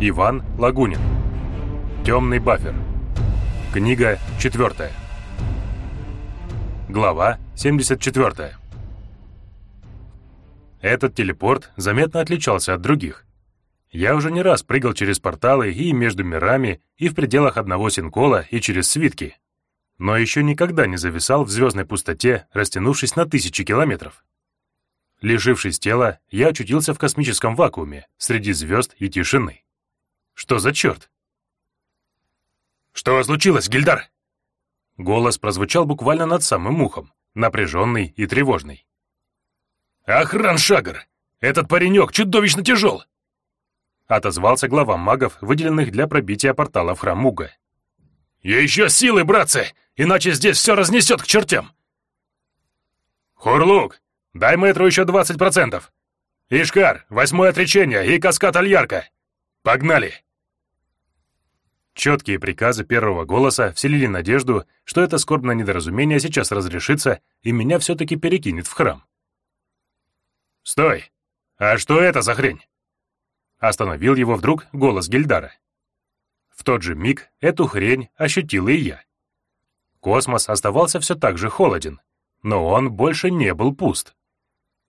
Иван Лагунин. Темный бафер. Книга четвертая. Глава 74. Этот телепорт заметно отличался от других. Я уже не раз прыгал через порталы и между мирами, и в пределах одного синкола, и через свитки. Но еще никогда не зависал в звездной пустоте, растянувшись на тысячи километров. Лишившись тела, я очутился в космическом вакууме, среди звезд и тишины. Что за черт? «Что случилось, Гильдар?» Голос прозвучал буквально над самым ухом, напряженный и тревожный. «Охран Шагар! Этот паренек чудовищно тяжел!» Отозвался глава магов, выделенных для пробития портала в храм Муга. «Еще силы, братцы, иначе здесь все разнесет к чертям!» «Хурлук, дай мэтру еще 20%! Ишкар, восьмое отречение и каскад Альярка! Погнали!» Четкие приказы первого голоса вселили надежду, что это скорбное недоразумение сейчас разрешится и меня все-таки перекинет в храм. «Стой! А что это за хрень?» Остановил его вдруг голос Гильдара. В тот же миг эту хрень ощутил и я. Космос оставался все так же холоден, но он больше не был пуст.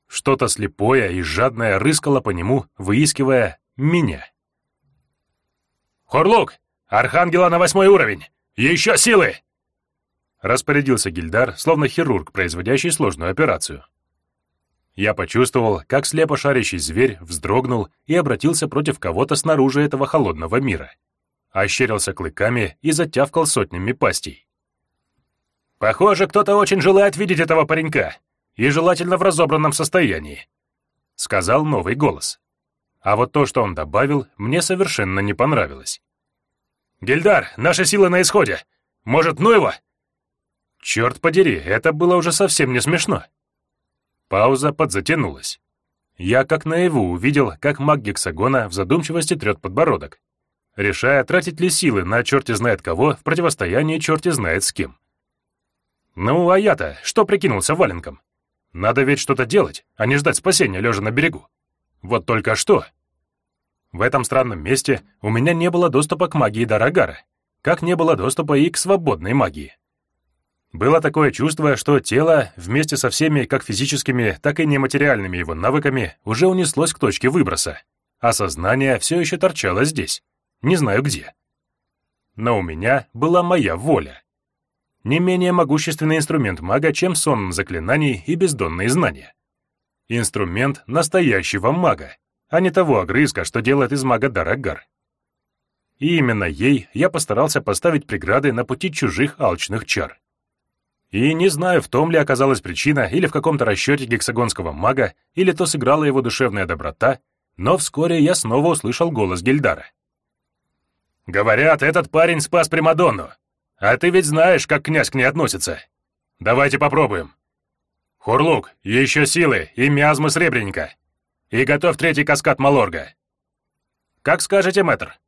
Что-то слепое и жадное рыскало по нему, выискивая меня. «Хорлук, «Архангела на восьмой уровень! Еще силы!» Распорядился Гильдар, словно хирург, производящий сложную операцию. Я почувствовал, как слепо шарящий зверь вздрогнул и обратился против кого-то снаружи этого холодного мира. Ощерился клыками и затявкал сотнями пастей. «Похоже, кто-то очень желает видеть этого паренька, и желательно в разобранном состоянии», — сказал новый голос. А вот то, что он добавил, мне совершенно не понравилось. «Гильдар, наши силы на исходе! Может, ну его?» Черт подери, это было уже совсем не смешно. Пауза подзатянулась. Я как наяву увидел, как маг гексагона в задумчивости трет подбородок, решая, тратить ли силы на черти знает кого в противостоянии черти знает с кем. Ну, а я-то что прикинулся валенком? Надо ведь что-то делать, а не ждать спасения, лежа на берегу. Вот только что. В этом странном месте у меня не было доступа к магии Дарагара, как не было доступа и к свободной магии. Было такое чувство, что тело, вместе со всеми как физическими, так и нематериальными его навыками, уже унеслось к точке выброса, а сознание все еще торчало здесь, не знаю где. Но у меня была моя воля. Не менее могущественный инструмент мага, чем сон заклинаний и бездонные знания. Инструмент настоящего мага, а не того огрызка, что делает из мага Дарагар. И именно ей я постарался поставить преграды на пути чужих алчных чар. И не знаю, в том ли оказалась причина, или в каком-то расчете гексагонского мага, или то сыграла его душевная доброта, но вскоре я снова услышал голос Гильдара. «Говорят, этот парень спас Примадонну. А ты ведь знаешь, как князь к ней относится. Давайте попробуем. Хурлук, еще силы и миазмы сребреника. И готов третий каскад Малорга. Как скажете, мэтр.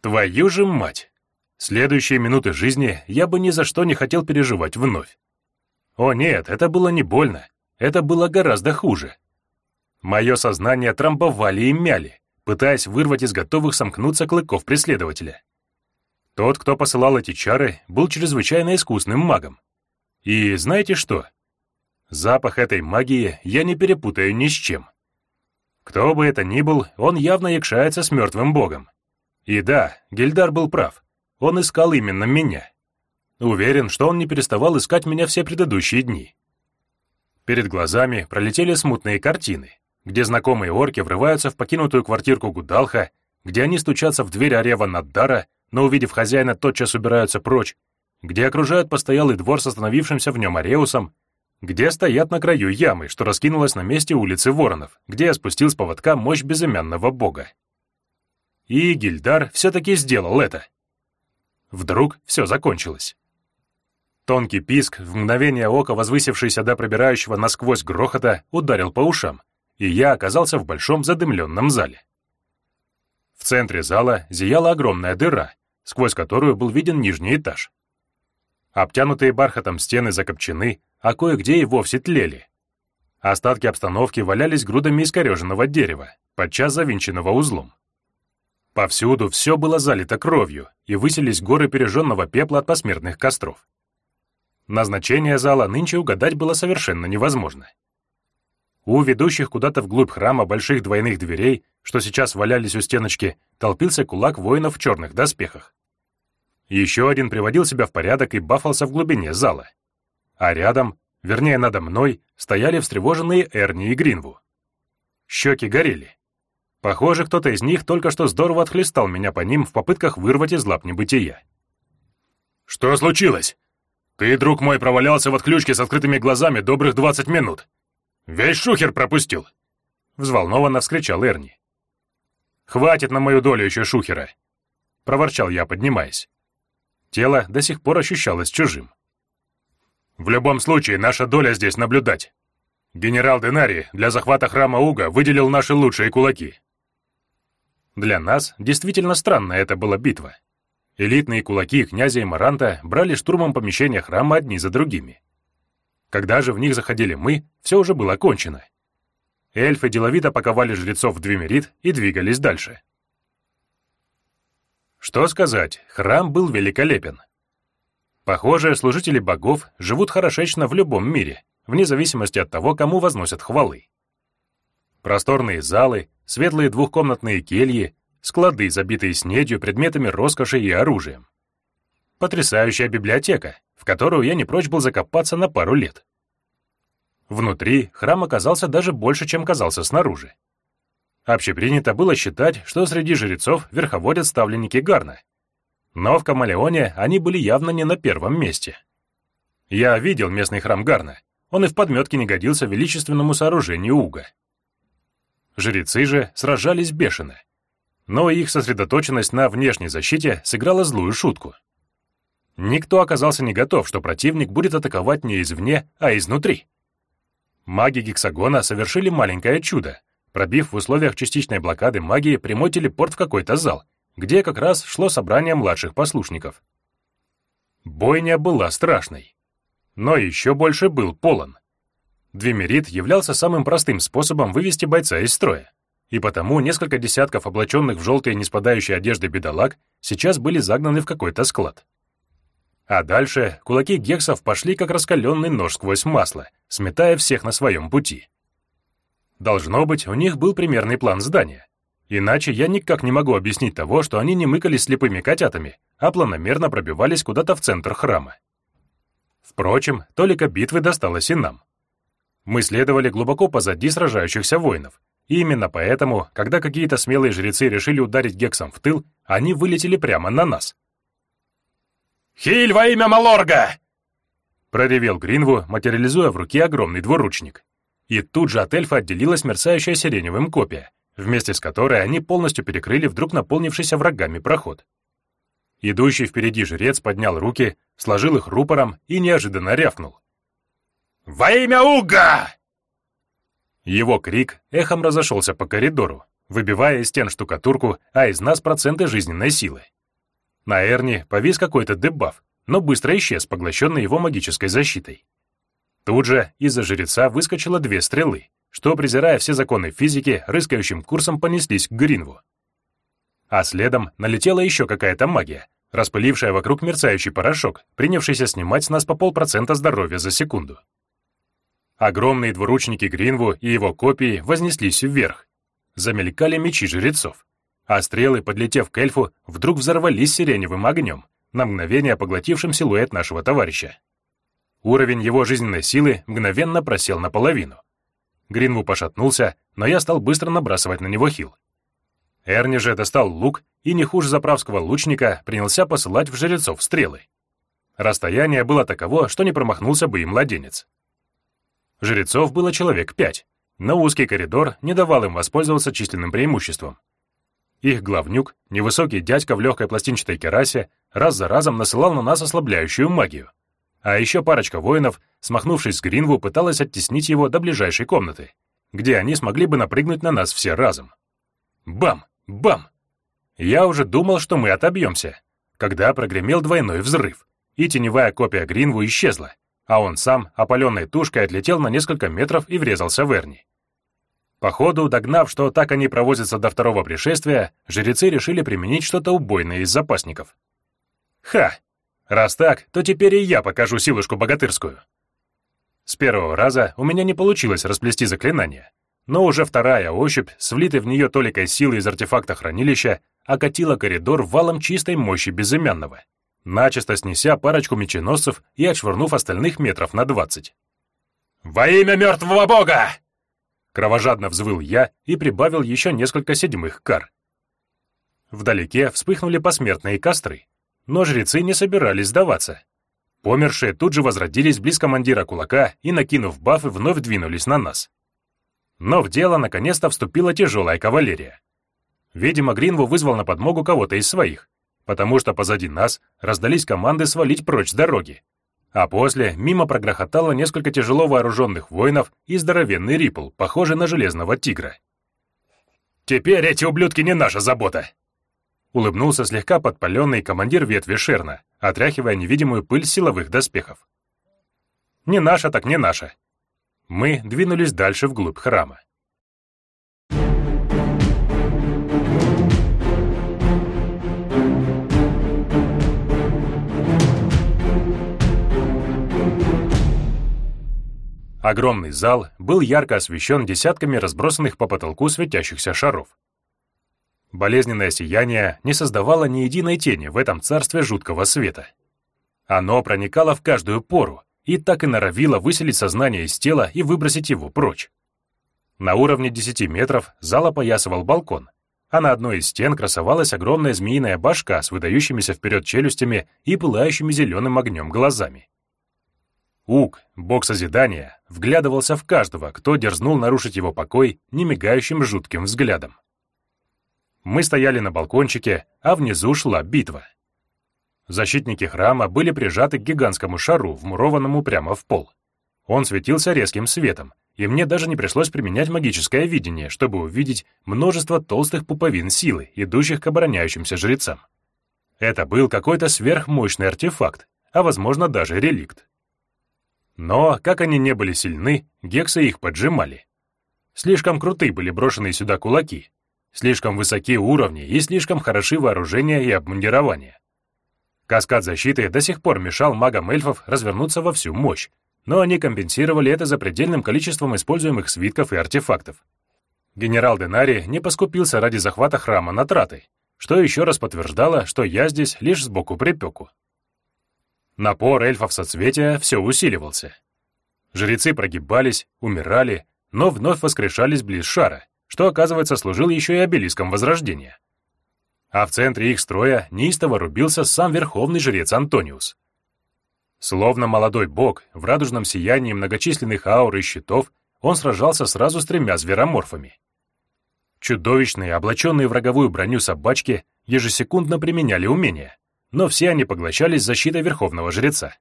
Твою же мать! Следующие минуты жизни я бы ни за что не хотел переживать вновь. О нет, это было не больно. Это было гораздо хуже. Мое сознание трамбовали и мяли, пытаясь вырвать из готовых сомкнуться клыков преследователя. Тот, кто посылал эти чары, был чрезвычайно искусным магом. И знаете что? Запах этой магии я не перепутаю ни с чем. Кто бы это ни был, он явно якшается с мертвым богом. И да, Гильдар был прав. Он искал именно меня. Уверен, что он не переставал искать меня все предыдущие дни. Перед глазами пролетели смутные картины, где знакомые орки врываются в покинутую квартирку Гудалха, где они стучатся в дверь Арева Наддара, но, увидев хозяина, тотчас убираются прочь, где окружают постоялый двор с остановившимся в нем Ареусом, где стоят на краю ямы, что раскинулась на месте улицы Воронов, где я спустил с поводка мощь безымянного бога. И Гильдар все-таки сделал это. Вдруг все закончилось. Тонкий писк, в мгновение ока возвысившийся до пробирающего насквозь грохота, ударил по ушам, и я оказался в большом задымленном зале. В центре зала зияла огромная дыра, сквозь которую был виден нижний этаж. Обтянутые бархатом стены закопчены, а кое-где и вовсе тлели. Остатки обстановки валялись грудами искореженного дерева, подчас завинченного узлом. Повсюду все было залито кровью, и высились горы пережженного пепла от посмертных костров. Назначение зала нынче угадать было совершенно невозможно. У ведущих куда-то вглубь храма больших двойных дверей, что сейчас валялись у стеночки, толпился кулак воинов в черных доспехах. Еще один приводил себя в порядок и бафался в глубине зала. А рядом, вернее надо мной, стояли встревоженные Эрни и Гринву. Щеки горели. Похоже, кто-то из них только что здорово отхлестал меня по ним в попытках вырвать из лап небытия. «Что случилось? Ты, друг мой, провалялся в отключке с открытыми глазами добрых двадцать минут. Весь шухер пропустил!» Взволнованно вскричал Эрни. «Хватит на мою долю еще шухера!» Проворчал я, поднимаясь. Тело до сих пор ощущалось чужим. «В любом случае, наша доля здесь наблюдать. Генерал Денари для захвата храма Уга выделил наши лучшие кулаки. Для нас действительно странная это была битва. Элитные кулаки князя Маранта брали штурмом помещения храма одни за другими. Когда же в них заходили мы, все уже было кончено. Эльфы деловито паковали жрецов в Двимерит и двигались дальше. Что сказать, храм был великолепен. Похоже, служители богов живут хорошечно в любом мире, вне зависимости от того, кому возносят хвалы. Просторные залы, светлые двухкомнатные кельи, склады, забитые снедью, предметами роскоши и оружием. Потрясающая библиотека, в которую я не прочь был закопаться на пару лет. Внутри храм оказался даже больше, чем казался снаружи. Общепринято было считать, что среди жрецов верховодят ставленники Гарна. Но в Камалеоне они были явно не на первом месте. Я видел местный храм Гарна. Он и в подметке не годился величественному сооружению Уга. Жрецы же сражались бешено. Но их сосредоточенность на внешней защите сыграла злую шутку. Никто оказался не готов, что противник будет атаковать не извне, а изнутри. Маги Гексагона совершили маленькое чудо, пробив в условиях частичной блокады магии прямой телепорт в какой-то зал, где как раз шло собрание младших послушников. Бойня была страшной. Но еще больше был полон. Двемерит являлся самым простым способом вывести бойца из строя, и потому несколько десятков облаченных в желтые неспадающие одежды бедолаг сейчас были загнаны в какой-то склад. А дальше кулаки гексов пошли как раскаленный нож сквозь масло, сметая всех на своем пути. Должно быть, у них был примерный план здания. Иначе я никак не могу объяснить того, что они не мыкались слепыми котятами, а планомерно пробивались куда-то в центр храма. Впрочем, только битвы досталось и нам. Мы следовали глубоко позади сражающихся воинов, и именно поэтому, когда какие-то смелые жрецы решили ударить гексом в тыл, они вылетели прямо на нас. «Хиль во имя Малорга!» проревел Гринву, материализуя в руке огромный двуручник. И тут же от эльфа отделилась мерцающая сиреневым копия, вместе с которой они полностью перекрыли вдруг наполнившийся врагами проход. Идущий впереди жрец поднял руки, сложил их рупором и неожиданно рявкнул. «Во имя Уга!» Его крик эхом разошелся по коридору, выбивая из стен штукатурку, а из нас проценты жизненной силы. На Эрни повис какой-то дебаф, но быстро исчез, поглощенный его магической защитой. Тут же из-за жреца выскочило две стрелы, что, презирая все законы физики, рыскающим курсом понеслись к Гринву. А следом налетела еще какая-то магия, распылившая вокруг мерцающий порошок, принявшийся снимать с нас по полпроцента здоровья за секунду. Огромные двуручники Гринву и его копии вознеслись вверх. Замелькали мечи жрецов, а стрелы, подлетев к эльфу, вдруг взорвались сиреневым огнем, на мгновение поглотившим силуэт нашего товарища. Уровень его жизненной силы мгновенно просел наполовину. Гринву пошатнулся, но я стал быстро набрасывать на него хил. Эрни же достал лук и, не хуже заправского лучника, принялся посылать в жрецов стрелы. Расстояние было таково, что не промахнулся бы и младенец. Жрецов было человек пять, но узкий коридор не давал им воспользоваться численным преимуществом. Их главнюк, невысокий дядька в легкой пластинчатой керасе, раз за разом насылал на нас ослабляющую магию. А еще парочка воинов, смахнувшись с Гринву, пыталась оттеснить его до ближайшей комнаты, где они смогли бы напрыгнуть на нас все разом. Бам! Бам! Я уже думал, что мы отобьемся, когда прогремел двойной взрыв, и теневая копия Гринву исчезла, а он сам, опаленной тушкой, отлетел на несколько метров и врезался в Эрни. Походу, догнав, что так они провозятся до второго пришествия, жрецы решили применить что-то убойное из запасников. Ха! Раз так, то теперь и я покажу силушку богатырскую. С первого раза у меня не получилось расплести заклинание, но уже вторая ощупь, с влитой в нее толикой силы из артефакта хранилища, окатила коридор валом чистой мощи безымянного, начисто снеся парочку меченосцев и отшвырнув остальных метров на двадцать. «Во имя мертвого бога!» Кровожадно взвыл я и прибавил еще несколько седьмых кар. Вдалеке вспыхнули посмертные костры, но жрецы не собирались сдаваться. Помершие тут же возродились близ командира кулака и, накинув бафы, вновь двинулись на нас. Но в дело наконец-то вступила тяжелая кавалерия. Видимо, Гринву вызвал на подмогу кого-то из своих, потому что позади нас раздались команды свалить прочь с дороги. А после мимо прогрохотало несколько тяжело вооруженных воинов и здоровенный рипл, похожий на железного тигра. «Теперь эти ублюдки не наша забота!» Улыбнулся слегка подпаленный командир ветви Шерна, отряхивая невидимую пыль силовых доспехов. «Не наша, так не наша!» Мы двинулись дальше вглубь храма. Огромный зал был ярко освещен десятками разбросанных по потолку светящихся шаров. Болезненное сияние не создавало ни единой тени в этом царстве жуткого света. Оно проникало в каждую пору и так и норовило выселить сознание из тела и выбросить его прочь. На уровне 10 метров зал опоясывал балкон, а на одной из стен красовалась огромная змеиная башка с выдающимися вперед челюстями и пылающими зеленым огнем глазами. Ук, бог созидания, вглядывался в каждого, кто дерзнул нарушить его покой немигающим жутким взглядом. Мы стояли на балкончике, а внизу шла битва. Защитники храма были прижаты к гигантскому шару, вмурованному прямо в пол. Он светился резким светом, и мне даже не пришлось применять магическое видение, чтобы увидеть множество толстых пуповин силы, идущих к обороняющимся жрецам. Это был какой-то сверхмощный артефакт, а возможно даже реликт. Но, как они не были сильны, гексы их поджимали. Слишком круты были брошенные сюда кулаки, слишком высокие уровни и слишком хороши вооружение и обмундирование. Каскад защиты до сих пор мешал магам эльфов развернуться во всю мощь, но они компенсировали это запредельным количеством используемых свитков и артефактов. Генерал Денари не поскупился ради захвата храма на траты, что еще раз подтверждало, что я здесь лишь сбоку припеку. Напор эльфов соцветия все усиливался. Жрецы прогибались, умирали, но вновь воскрешались близ шара, что, оказывается, служил еще и обелиском Возрождения. А в центре их строя неистово рубился сам верховный жрец Антониус. Словно молодой бог, в радужном сиянии многочисленных аур и щитов, он сражался сразу с тремя звероморфами. Чудовищные, облаченные в роговую броню собачки, ежесекундно применяли умения, но все они поглощались защитой Верховного Жреца.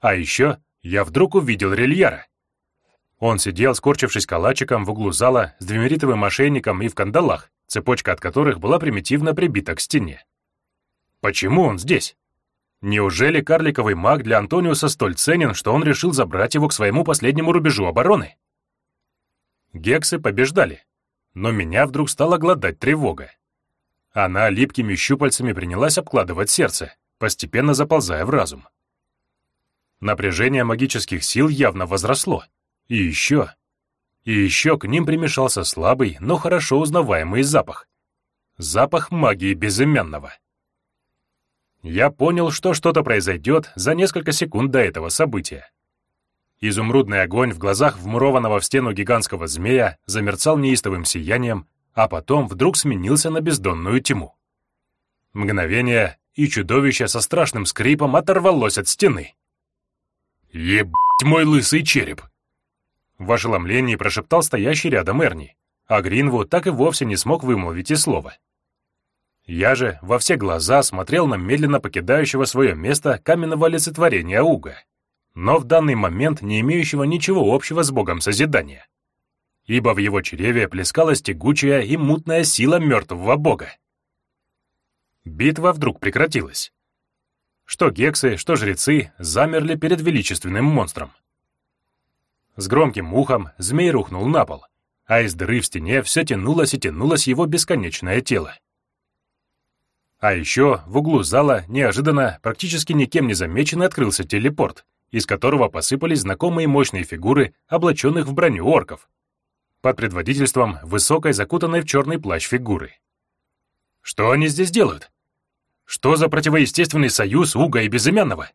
А еще я вдруг увидел Рельяра. Он сидел, скорчившись калачиком в углу зала с двемеритовым ошейником и в кандалах, цепочка от которых была примитивно прибита к стене. Почему он здесь? Неужели карликовый маг для Антониуса столь ценен, что он решил забрать его к своему последнему рубежу обороны? Гексы побеждали, но меня вдруг стала гладать тревога. Она липкими щупальцами принялась обкладывать сердце, постепенно заползая в разум. Напряжение магических сил явно возросло. И еще... И еще к ним примешался слабый, но хорошо узнаваемый запах. Запах магии безымянного. Я понял, что что-то произойдет за несколько секунд до этого события. Изумрудный огонь в глазах вмурованного в стену гигантского змея замерцал неистовым сиянием, а потом вдруг сменился на бездонную тьму. Мгновение, и чудовище со страшным скрипом оторвалось от стены. «Ебать мой лысый череп!» В ошеломлении прошептал стоящий рядом Эрни, а Гринву так и вовсе не смог вымолвить и слова. Я же во все глаза смотрел на медленно покидающего свое место каменного олицетворения Уга, но в данный момент не имеющего ничего общего с богом созидания ибо в его чреве плескалась тягучая и мутная сила мертвого бога. Битва вдруг прекратилась. Что гексы, что жрецы замерли перед величественным монстром. С громким ухом змей рухнул на пол, а из дыры в стене все тянулось и тянулось его бесконечное тело. А еще в углу зала неожиданно, практически никем не замеченный, открылся телепорт, из которого посыпались знакомые мощные фигуры, облаченных в броню орков, под предводительством высокой, закутанной в черный плащ фигуры. Что они здесь делают? Что за противоестественный союз Уга и Безымянного?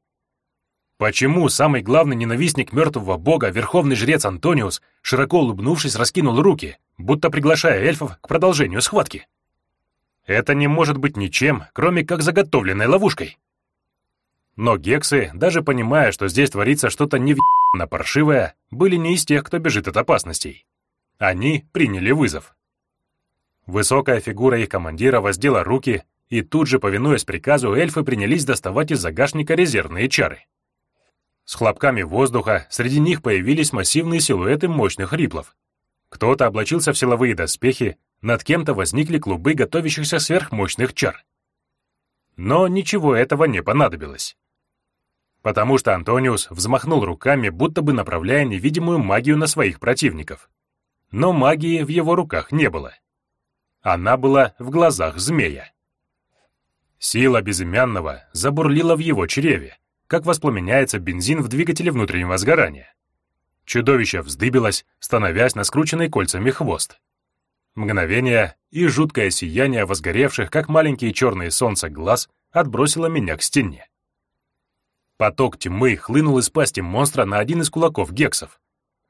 Почему самый главный ненавистник мертвого бога, верховный жрец Антониус, широко улыбнувшись, раскинул руки, будто приглашая эльфов к продолжению схватки? Это не может быть ничем, кроме как заготовленной ловушкой. Но гексы, даже понимая, что здесь творится что-то невъебно паршивое, были не из тех, кто бежит от опасностей. Они приняли вызов. Высокая фигура их командира воздела руки, и тут же, повинуясь приказу, эльфы принялись доставать из загашника резервные чары. С хлопками воздуха среди них появились массивные силуэты мощных риплов. Кто-то облачился в силовые доспехи, над кем-то возникли клубы готовящихся сверхмощных чар. Но ничего этого не понадобилось. Потому что Антониус взмахнул руками, будто бы направляя невидимую магию на своих противников. Но магии в его руках не было. Она была в глазах змея. Сила безымянного забурлила в его чреве, как воспламеняется бензин в двигателе внутреннего сгорания. Чудовище вздыбилось, становясь на скрученный кольцами хвост. Мгновение, и жуткое сияние возгоревших, как маленькие черные солнца глаз, отбросило меня к стене. Поток тьмы хлынул из пасти монстра на один из кулаков гексов,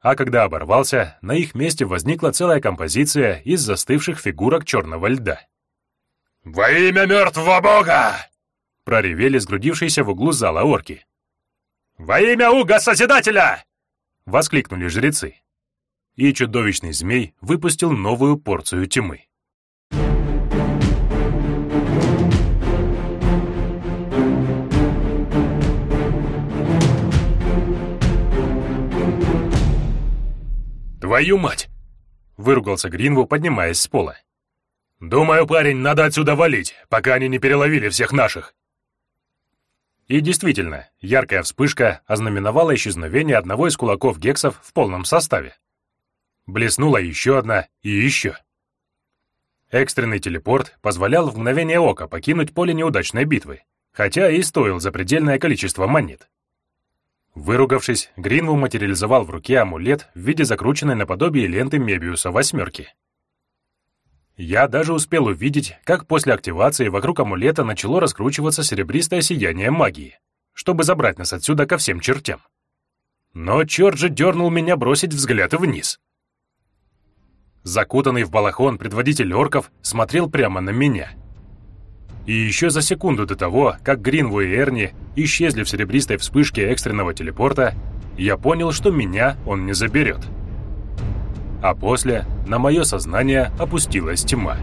а когда оборвался, на их месте возникла целая композиция из застывших фигурок черного льда. «Во имя мертвого бога!» Проревели сгрудившиеся в углу зала орки. «Во имя Уга Созидателя!» — воскликнули жрецы. И чудовищный змей выпустил новую порцию тьмы. «Твою мать!» — выругался Гринву, поднимаясь с пола. «Думаю, парень, надо отсюда валить, пока они не переловили всех наших». И действительно, яркая вспышка ознаменовала исчезновение одного из кулаков гексов в полном составе. Блеснула еще одна и еще. Экстренный телепорт позволял в мгновение ока покинуть поле неудачной битвы, хотя и стоил запредельное количество монет. Выругавшись, Гринву материализовал в руке амулет в виде закрученной наподобие ленты Мебиуса восьмерки. Я даже успел увидеть, как после активации вокруг амулета начало раскручиваться серебристое сияние магии, чтобы забрать нас отсюда ко всем чертям. Но черт же дернул меня бросить взгляд вниз. Закутанный в балахон предводитель орков смотрел прямо на меня. И еще за секунду до того, как Гринву и Эрни исчезли в серебристой вспышке экстренного телепорта, я понял, что меня он не заберет а после на мое сознание опустилась тьма.